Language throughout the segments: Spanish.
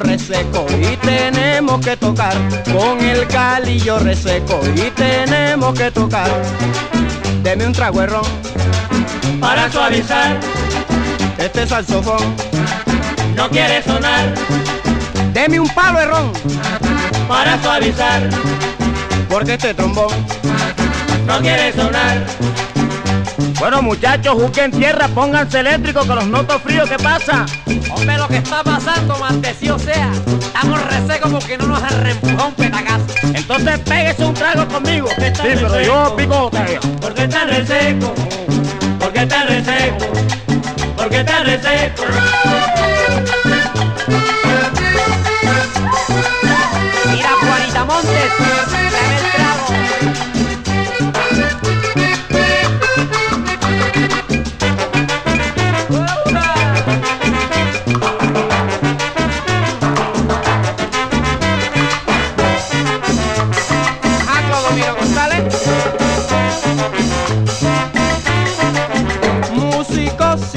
reseco y tenemos que tocar. Con el calillo reseco y tenemos que tocar. Deme un trago de ron, Para suavizar, este saxofón. no quiere sonar. Deme un palo de ron, Para suavizar, porque este trombón. no quiere sonar. Bueno muchachos, busquen tierra, pónganse eléctrico con los notos fríos, ¿qué pasa? Hombre, lo que está pasando, maldecido sea. Estamos resecos porque no nos arrempujó un petacazo. Entonces pégese un trago conmigo. Sí, pero yo picote. Porque está reseco. Porque está reseco. Porque está reseco.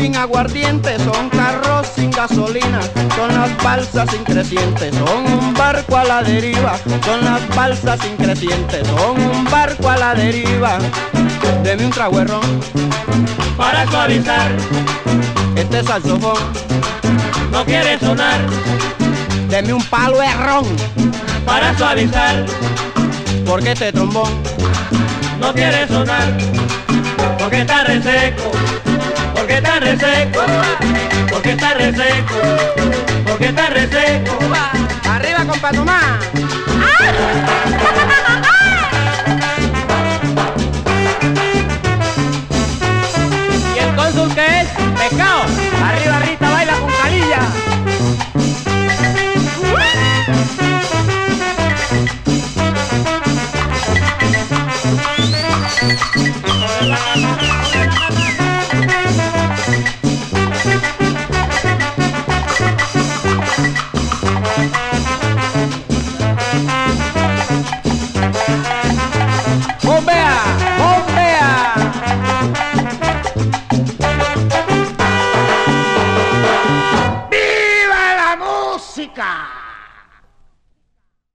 Sin aguardiente, son carros sin gasolina, son las balsas sin crecientes, son un barco a la deriva, son las balsas sin crecientes, son un barco a la deriva. Deme un ron, Para suavizar, este saxofón, no quiere sonar. deme un palo ron, Para suavizar, porque este trombón, no quiere sonar. Porque está reseco. Porque está reseco. Porque está reseco. Porque está reseco. Arriba, compa Tomás. ¿y el cónsul qué es? Pescado, arriba Cả